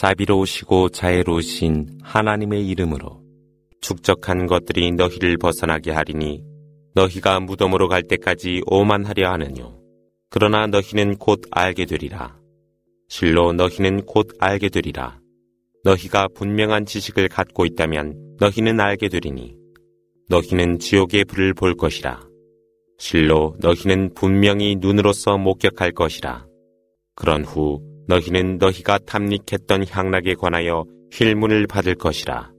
자비로우시고 자애로우신 하나님의 이름으로 축적한 것들이 너희를 벗어나게 하리니 너희가 무덤으로 갈 때까지 오만하려 하느뇨. 그러나 너희는 곧 알게 되리라. 실로 너희는 곧 알게 되리라. 너희가 분명한 지식을 갖고 있다면 너희는 알게 되리니 너희는 지옥의 불을 볼 것이라. 실로 너희는 분명히 눈으로서 목격할 것이라. 그런 후 너희는 너희가 탐닉했던 향락에 관하여 힐문을 받을 것이라.